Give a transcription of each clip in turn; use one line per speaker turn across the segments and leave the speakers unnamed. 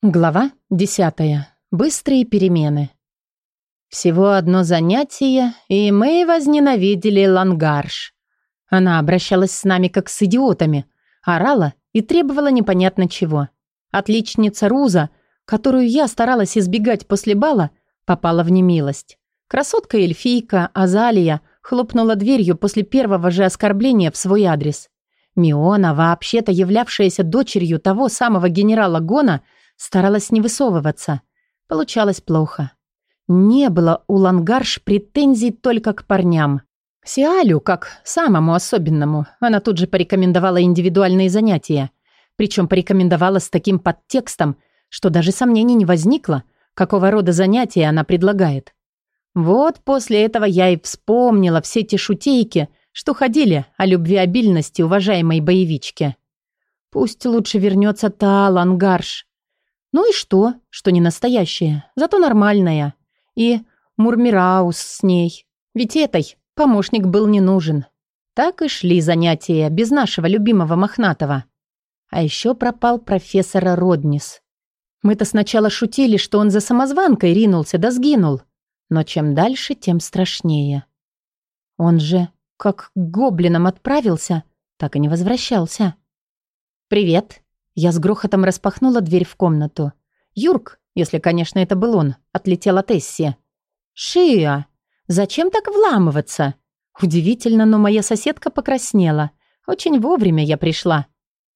Глава 10. Быстрые перемены. Всего одно занятие, и мы возненавидели Лангарш. Она обращалась с нами как с идиотами, орала и требовала непонятно чего. Отличница Руза, которую я старалась избегать после бала, попала в немилость. Красотка-эльфийка Азалия хлопнула дверью после первого же оскорбления в свой адрес. Миона, вообще-то являвшаяся дочерью того самого генерала Гона, Старалась не высовываться. Получалось плохо. Не было у Лангарш претензий только к парням. Сиалю, как самому особенному, она тут же порекомендовала индивидуальные занятия. Причем порекомендовала с таким подтекстом, что даже сомнений не возникло, какого рода занятия она предлагает. Вот после этого я и вспомнила все те шутейки, что ходили о любвеобильности уважаемой боевички. Пусть лучше вернется та Лангарш, ну и что, что не настоящая, зато нормальная. И Мурмираус с ней. Ведь этой помощник был не нужен. Так и шли занятия без нашего любимого Мохнатого. А еще пропал профессор Роднис. Мы-то сначала шутили, что он за самозванкой ринулся да сгинул. Но чем дальше, тем страшнее. Он же как к гоблинам отправился, так и не возвращался. «Привет», я с грохотом распахнула дверь в комнату. Юрк, если, конечно, это был он, отлетел от Эсси. «Шия, зачем так вламываться?» Удивительно, но моя соседка покраснела. Очень вовремя я пришла.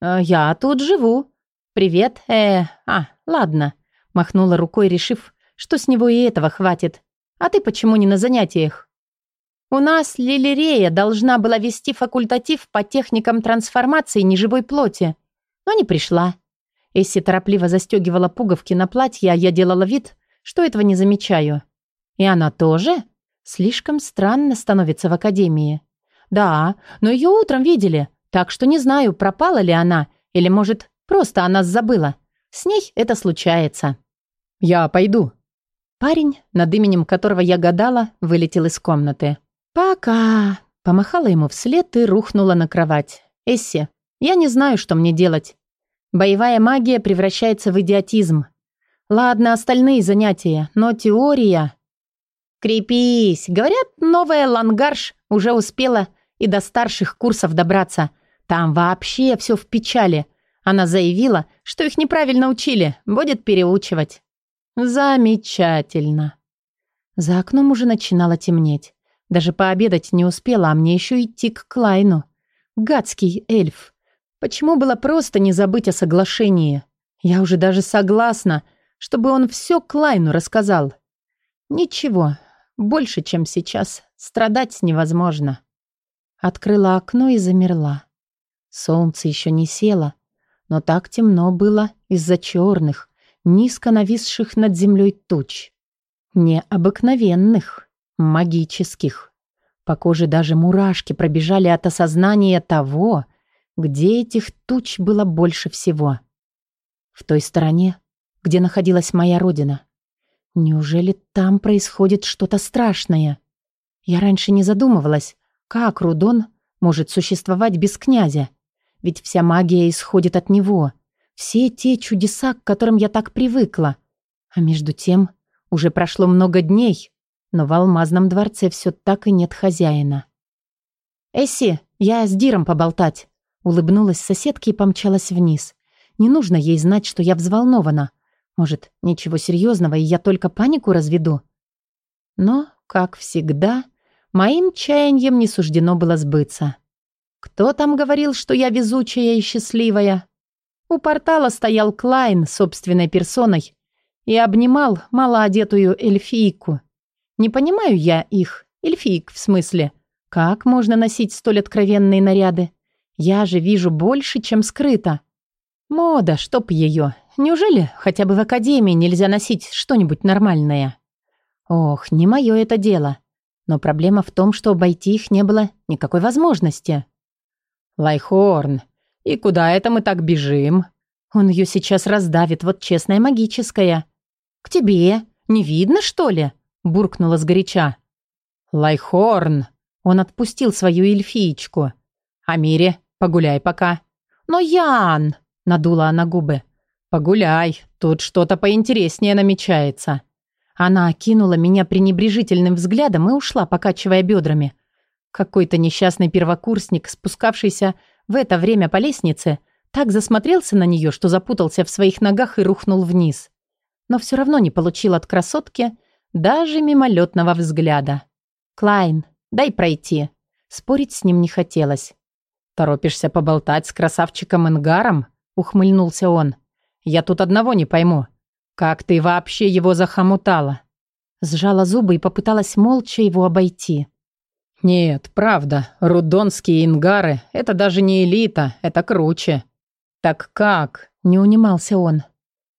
«Э, «Я тут живу». «Привет, э... А, ладно». Махнула рукой, решив, что с него и этого хватит. «А ты почему не на занятиях?» «У нас Лилирея должна была вести факультатив по техникам трансформации неживой плоти но не пришла. Эсси торопливо застегивала пуговки на платье, а я делала вид, что этого не замечаю. И она тоже? Слишком странно становится в академии. Да, но ее утром видели, так что не знаю, пропала ли она, или, может, просто о нас забыла. С ней это случается. Я пойду. Парень, над именем которого я гадала, вылетел из комнаты. «Пока!» Помахала ему вслед и рухнула на кровать. «Эсси, я не знаю, что мне делать. Боевая магия превращается в идиотизм. Ладно, остальные занятия, но теория... Крепись! Говорят, новая Лангарш уже успела и до старших курсов добраться. Там вообще все в печали. Она заявила, что их неправильно учили, будет переучивать. Замечательно. За окном уже начинало темнеть. Даже пообедать не успела, а мне еще идти к Клайну. Гадский эльф. Почему было просто не забыть о соглашении? Я уже даже согласна, чтобы он все Клайну рассказал. Ничего, больше, чем сейчас, страдать невозможно. Открыла окно и замерла. Солнце еще не село, но так темно было из-за черных, низко нависших над землей туч. Необыкновенных, магических. По коже даже мурашки пробежали от осознания того, где этих туч было больше всего. В той стороне, где находилась моя родина. Неужели там происходит что-то страшное? Я раньше не задумывалась, как Рудон может существовать без князя. Ведь вся магия исходит от него. Все те чудеса, к которым я так привыкла. А между тем, уже прошло много дней, но в алмазном дворце все так и нет хозяина. «Эсси, я с Диром поболтать», Улыбнулась соседке и помчалась вниз. Не нужно ей знать, что я взволнована. Может, ничего серьезного, и я только панику разведу. Но, как всегда, моим чаянием не суждено было сбыться. Кто там говорил, что я везучая и счастливая? У портала стоял Клайн собственной персоной и обнимал малоодетую эльфийку. Не понимаю я их, эльфийк в смысле. Как можно носить столь откровенные наряды? Я же вижу больше, чем скрыто. Мода, чтоб ее. Неужели хотя бы в академии нельзя носить что-нибудь нормальное? Ох, не мое это дело. Но проблема в том, что обойти их не было никакой возможности. Лайхорн, и куда это мы так бежим? Он ее сейчас раздавит, вот честная магическая. К тебе. Не видно, что ли? Буркнула сгоряча. Лайхорн. Он отпустил свою эльфиечку. А Мире Погуляй пока». «Но Ян!» — надула она губы. «Погуляй, тут что-то поинтереснее намечается». Она окинула меня пренебрежительным взглядом и ушла, покачивая бедрами. Какой-то несчастный первокурсник, спускавшийся в это время по лестнице, так засмотрелся на нее, что запутался в своих ногах и рухнул вниз. Но все равно не получил от красотки даже мимолетного взгляда. «Клайн, дай пройти». Спорить с ним не хотелось. «Торопишься поболтать с красавчиком Ингаром?» — ухмыльнулся он. «Я тут одного не пойму. Как ты вообще его захомутала?» Сжала зубы и попыталась молча его обойти. «Нет, правда, рудонские ингары — это даже не элита, это круче». «Так как?» — не унимался он.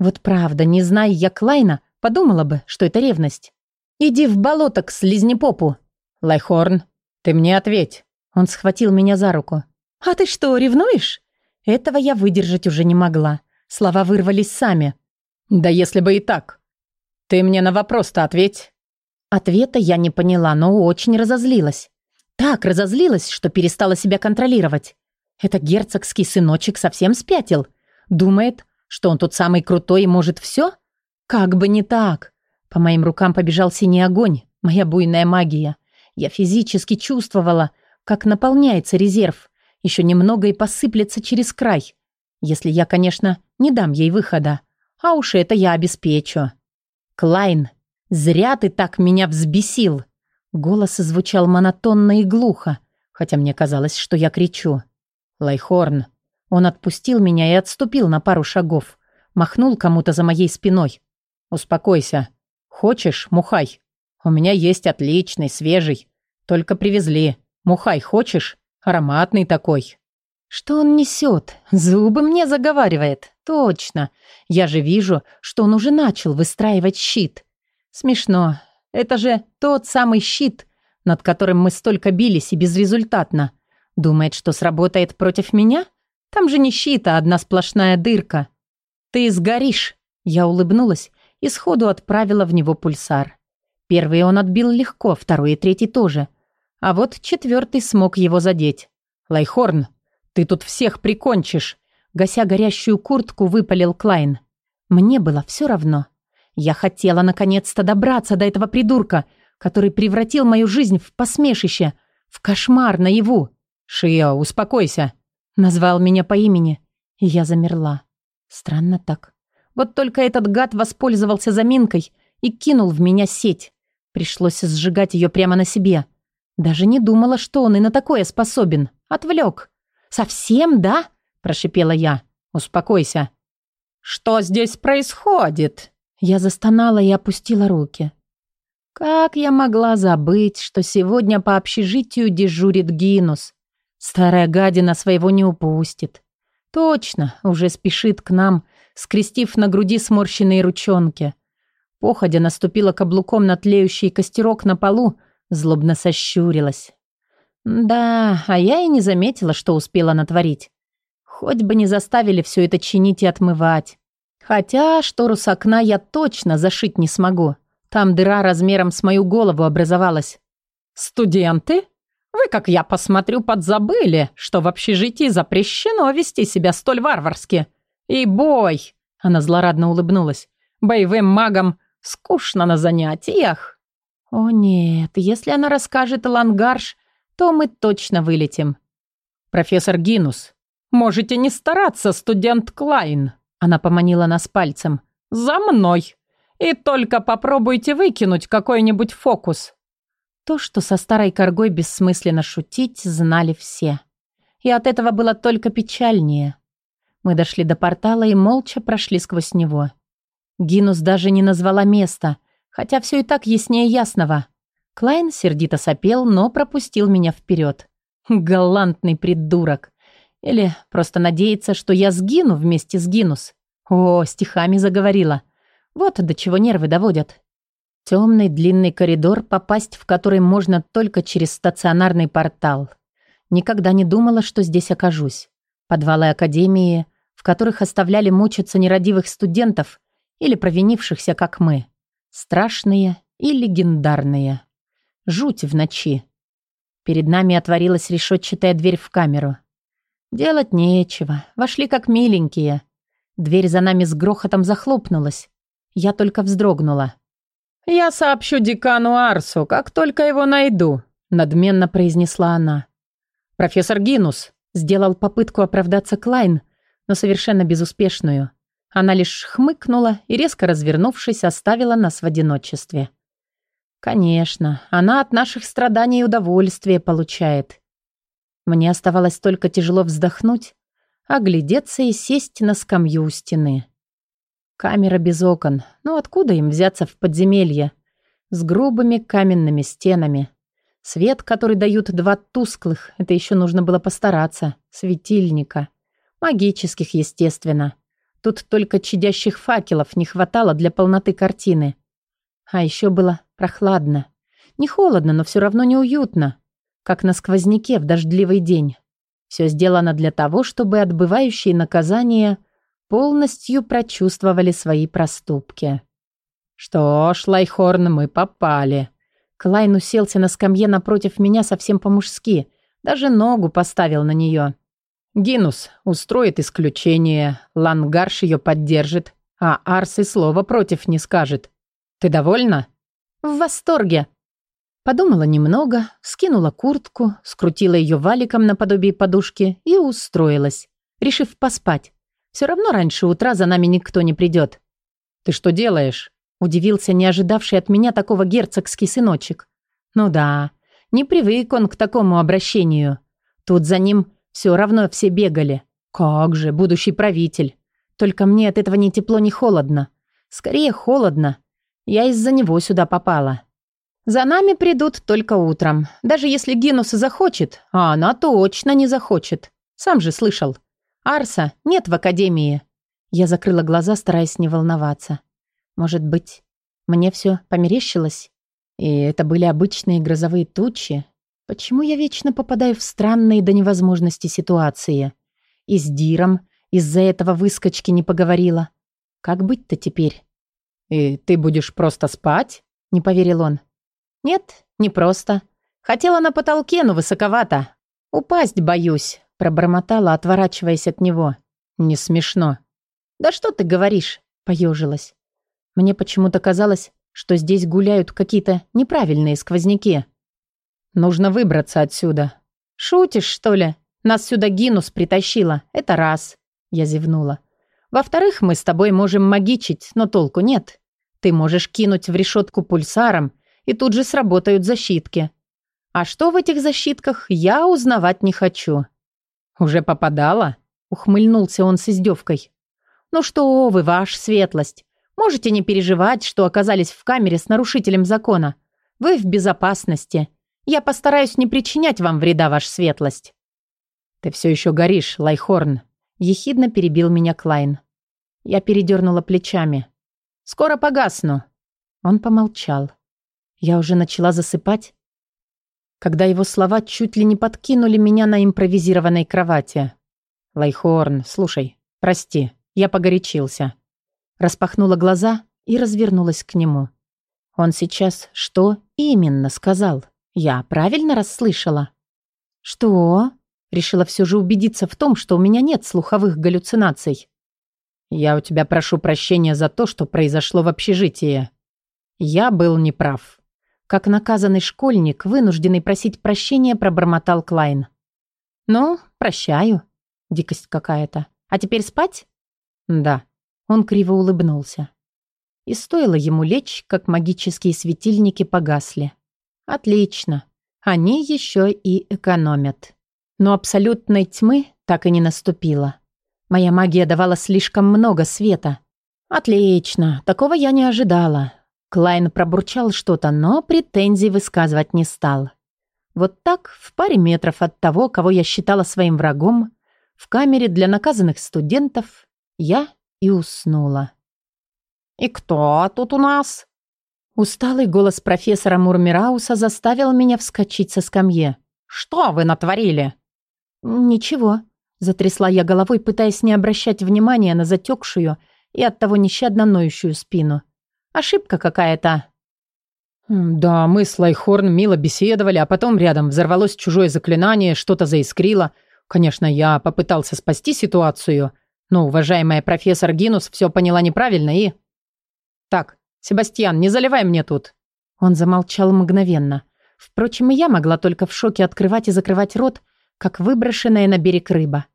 «Вот правда, не зная я Клайна, подумала бы, что это ревность. Иди в болото к слизнепопу». «Лайхорн, ты мне ответь». Он схватил меня за руку. «А ты что, ревнуешь?» Этого я выдержать уже не могла. Слова вырвались сами. «Да если бы и так. Ты мне на вопрос-то ответь». Ответа я не поняла, но очень разозлилась. Так разозлилась, что перестала себя контролировать. Это герцогский сыночек совсем спятил. Думает, что он тут самый крутой и может все? Как бы не так. По моим рукам побежал синий огонь, моя буйная магия. Я физически чувствовала, как наполняется резерв. Еще немного и посыплется через край. Если я, конечно, не дам ей выхода. А уж это я обеспечу. Клайн, зря ты так меня взбесил. Голос звучал монотонно и глухо, хотя мне казалось, что я кричу. Лайхорн. Он отпустил меня и отступил на пару шагов. Махнул кому-то за моей спиной. «Успокойся. Хочешь, мухай. У меня есть отличный, свежий. Только привезли. Мухай хочешь? Ароматный такой». Что он несет? Зубы мне заговаривает. Точно. Я же вижу, что он уже начал выстраивать щит. Смешно. Это же тот самый щит, над которым мы столько бились и безрезультатно. Думает, что сработает против меня? Там же не щит, а одна сплошная дырка. Ты сгоришь. Я улыбнулась и сходу отправила в него пульсар. Первый он отбил легко, второй и третий тоже. А вот четвертый смог его задеть. Лайхорн, ты тут всех прикончишь. Гася горящую куртку, выпалил Клайн. Мне было все равно. Я хотела наконец-то добраться до этого придурка, который превратил мою жизнь в посмешище, в кошмар наяву. «Шия, успокойся!» Назвал меня по имени, и я замерла. Странно так. Вот только этот гад воспользовался заминкой и кинул в меня сеть. Пришлось сжигать ее прямо на себе. Даже не думала, что он и на такое способен. Отвлек. «Совсем, да?» – прошипела я. «Успокойся». «Что здесь происходит?» Я застонала и опустила руки. Как я могла забыть, что сегодня по общежитию дежурит Гинус? Старая гадина своего не упустит. Точно, уже спешит к нам, скрестив на груди сморщенные ручонки. Походя наступила каблуком на тлеющий костерок на полу, злобно сощурилась. Да, а я и не заметила, что успела натворить. Хоть бы не заставили все это чинить и отмывать. Хотя штору с окна я точно зашить не смогу. Там дыра размером с мою голову образовалась. «Студенты? Вы, как я посмотрю, подзабыли, что в общежитии запрещено вести себя столь варварски. И бой!» Она злорадно улыбнулась. «Боевым магам скучно на занятиях». «О нет, если она расскажет Лангарш, то мы точно вылетим». «Профессор Гинус, можете не стараться, студент Клайн», она поманила нас пальцем. «За мной! И только попробуйте выкинуть какой-нибудь фокус!» То, что со старой коргой бессмысленно шутить, знали все. И от этого было только печальнее. Мы дошли до портала и молча прошли сквозь него. Гинус даже не назвала место, хотя все и так яснее ясного. Клайн сердито сопел, но пропустил меня вперед. Галантный придурок. Или просто надеется, что я сгину вместе с Гинус. О, стихами заговорила. Вот до чего нервы доводят. Темный длинный коридор, попасть в который можно только через стационарный портал. Никогда не думала, что здесь окажусь. Подвалы академии, в которых оставляли мучиться нерадивых студентов или провинившихся, как мы. Страшные и легендарные. Жуть в ночи. Перед нами отворилась решетчатая дверь в камеру. Делать нечего. Вошли как миленькие. Дверь за нами с грохотом захлопнулась. Я только вздрогнула.
«Я сообщу декану Арсу, как только его найду», — надменно произнесла она.
«Профессор Гинус», — сделал попытку оправдаться Клайн, но совершенно безуспешную. Она лишь хмыкнула и, резко развернувшись, оставила нас в одиночестве. «Конечно, она от наших страданий удовольствие получает». Мне оставалось только тяжело вздохнуть, оглядеться и сесть на скамью у стены. Камера без окон. Ну откуда им взяться в подземелье? С грубыми каменными стенами. Свет, который дают два тусклых, это еще нужно было постараться. Светильника. Магических, естественно. Тут только чадящих факелов не хватало для полноты картины. А еще было прохладно. Не холодно, но все равно неуютно. Как на сквозняке в дождливый день. Все сделано для того, чтобы отбывающие наказания полностью прочувствовали свои проступки.
«Что ж, Лайхорн, мы попали».
Клайн уселся на скамье напротив меня совсем по-мужски, даже ногу поставил на нее.
«Гинус устроит исключение, Лангарш ее поддержит, а Арс и слова против не скажет. Ты довольна?»
«В восторге», Подумала немного, скинула куртку, скрутила ее валиком наподобие подушки и устроилась, решив поспать. Все равно раньше утра за нами никто не придет.
«Ты что делаешь?»
– удивился не ожидавший от меня такого герцогский сыночек. «Ну да, не привык он к такому обращению. Тут за ним все равно все бегали. Как же, будущий правитель. Только мне от этого ни тепло, ни холодно. Скорее, холодно. Я из-за него сюда попала». За нами придут только утром. Даже если Гинус захочет, а она точно не захочет. Сам же слышал. Арса нет в академии. Я закрыла глаза, стараясь не волноваться. Может быть, мне все померещилось? И это были обычные грозовые тучи? Почему я вечно попадаю в странные до невозможности ситуации? И с Диром из-за этого выскочки не поговорила. Как быть-то теперь?
«И ты будешь просто спать?» — не поверил он.
«Нет, не просто. Хотела на потолке, но высоковато. Упасть боюсь», — пробормотала, отворачиваясь от него.
«Не смешно».
«Да что ты говоришь?» — поежилась. Мне почему-то казалось, что здесь гуляют какие-то неправильные сквозняки.
«Нужно выбраться отсюда».
«Шутишь, что ли? Нас сюда Гинус притащила. Это раз». Я зевнула. «Во-вторых, мы с тобой можем магичить, но толку нет. Ты можешь кинуть в решетку пульсаром, и тут же сработают защитки. А что в этих защитках, я узнавать не хочу.
«Уже попадала?»
— ухмыльнулся он с издевкой. «Ну что вы, ваш светлость, можете не переживать, что оказались в камере с нарушителем закона. Вы в безопасности. Я постараюсь не причинять вам вреда, ваш светлость».
«Ты все еще горишь, Лайхорн», — ехидно перебил меня Клайн.
Я передернула плечами. «Скоро погасну». Он помолчал. Я уже начала засыпать, когда его слова чуть ли не подкинули меня на импровизированной кровати.
«Лайхорн, слушай, прости, я погорячился».
Распахнула глаза и развернулась к нему. Он сейчас что именно сказал? Я правильно расслышала? «Что?» Решила все же убедиться в том, что у меня нет слуховых галлюцинаций.
«Я у тебя прошу прощения за то, что произошло в общежитии. Я был неправ».
Как наказанный школьник, вынужденный просить прощения, пробормотал Клайн. «Ну, прощаю. Дикость какая-то. А теперь спать?»
«Да».
Он криво улыбнулся. И стоило ему лечь, как магические светильники погасли. «Отлично. Они еще и экономят». Но абсолютной тьмы так и не наступило. Моя магия давала слишком много света. «Отлично. Такого я не ожидала. Клайн пробурчал что-то, но претензий высказывать не стал. Вот так, в паре метров от того, кого я считала своим врагом, в камере для наказанных студентов, я и уснула.
«И кто тут у нас?»
Усталый голос профессора Мурмирауса заставил меня вскочить со скамьи.
«Что вы натворили?»
«Ничего», — затрясла я головой, пытаясь не обращать внимания на затекшую и оттого нещадно ноющую спину. Ошибка какая-то».
«Да, мы с Лайхорн мило беседовали, а потом рядом взорвалось чужое заклинание, что-то заискрило. Конечно, я попытался спасти ситуацию, Но уважаемая профессор Гинус все поняла неправильно и... Так, Себастьян, не заливай мне тут.
Он замолчал мгновенно. Впрочем, и я могла только в шоке открывать и закрывать рот, как выброшенная на берег рыба.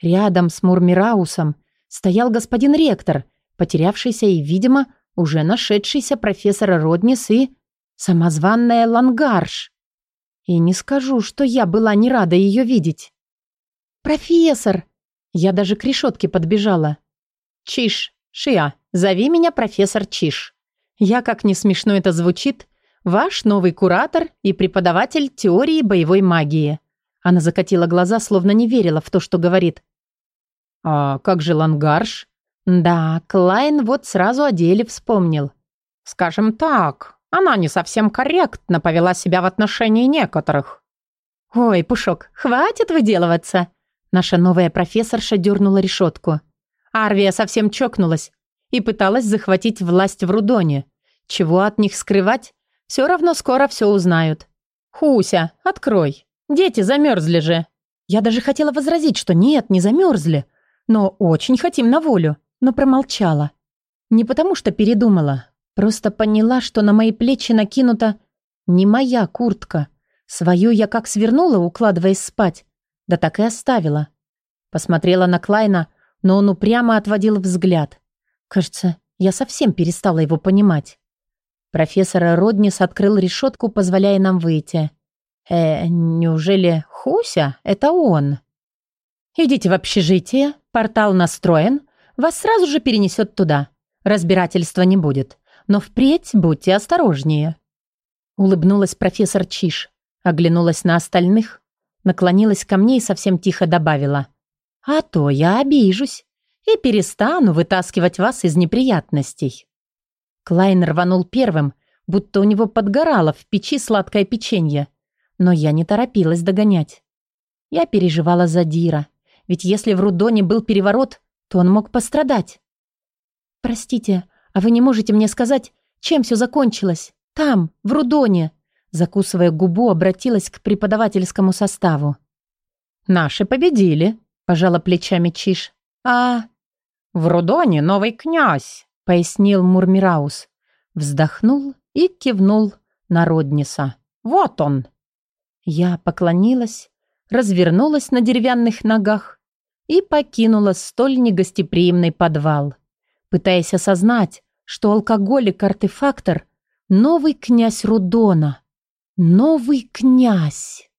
Рядом с Мурмираусом стоял господин ректор, потерявшийся и, видимо, уже нашедшийся профессор Роднис и самозванная Лангарш. И не скажу, что я была не рада ее видеть. «Профессор!» Я даже к решетке подбежала. «Чиш, Шиа, зови меня профессор Чиш. Я, как не смешно это звучит, ваш новый куратор и преподаватель теории боевой магии». Она закатила глаза, словно не верила в то, что говорит.
«А как же Лангарш?»
«Да, Клайн вот сразу о деле вспомнил».
«Скажем так, она не совсем корректно повела себя в отношении некоторых».
«Ой, Пушок, хватит выделываться!» Наша новая профессорша дернула решетку. Арвия совсем чокнулась и пыталась захватить власть в Рудоне. Чего от них скрывать? Все равно скоро все узнают. «Хуся, открой. Дети замерзли же». Я даже хотела возразить, что нет, не замерзли. Но очень хотим на волю, но промолчала. Не потому что передумала, просто поняла, что на мои плечи накинута не моя куртка. Свою я как свернула, укладываясь спать, да так и оставила. Посмотрела на Клайна, но он упрямо отводил взгляд. Кажется, я совсем перестала его понимать. Профессор Роднис открыл решетку, позволяя нам выйти. «Э, неужели Хуся — это он?» «Идите в общежитие, портал настроен, вас сразу же перенесет туда. Разбирательства не будет, но впредь будьте осторожнее». Улыбнулась профессор Чиш, оглянулась на остальных, наклонилась ко мне и совсем тихо добавила. «А то я обижусь и перестану вытаскивать вас из неприятностей». Клайн рванул первым, будто у него подгорало в печи сладкое печенье, но я не торопилась догонять. Я переживала за Дира, ведь если в Рудоне был переворот, то он мог пострадать. «Простите, а вы не можете мне сказать, чем все закончилось? Там, в Рудоне?» Закусывая губу, обратилась к преподавательскому составу.
«Наши победили», — пожала плечами Чиш.
«А...»
«В Рудоне новый князь», — пояснил Мурмираус. Вздохнул и кивнул на Родниса. «Вот он».
Я поклонилась, развернулась на деревянных ногах и покинула столь негостеприимный подвал, пытаясь осознать, что алкоголик-артефактор — новый князь Рудона. Новый князь!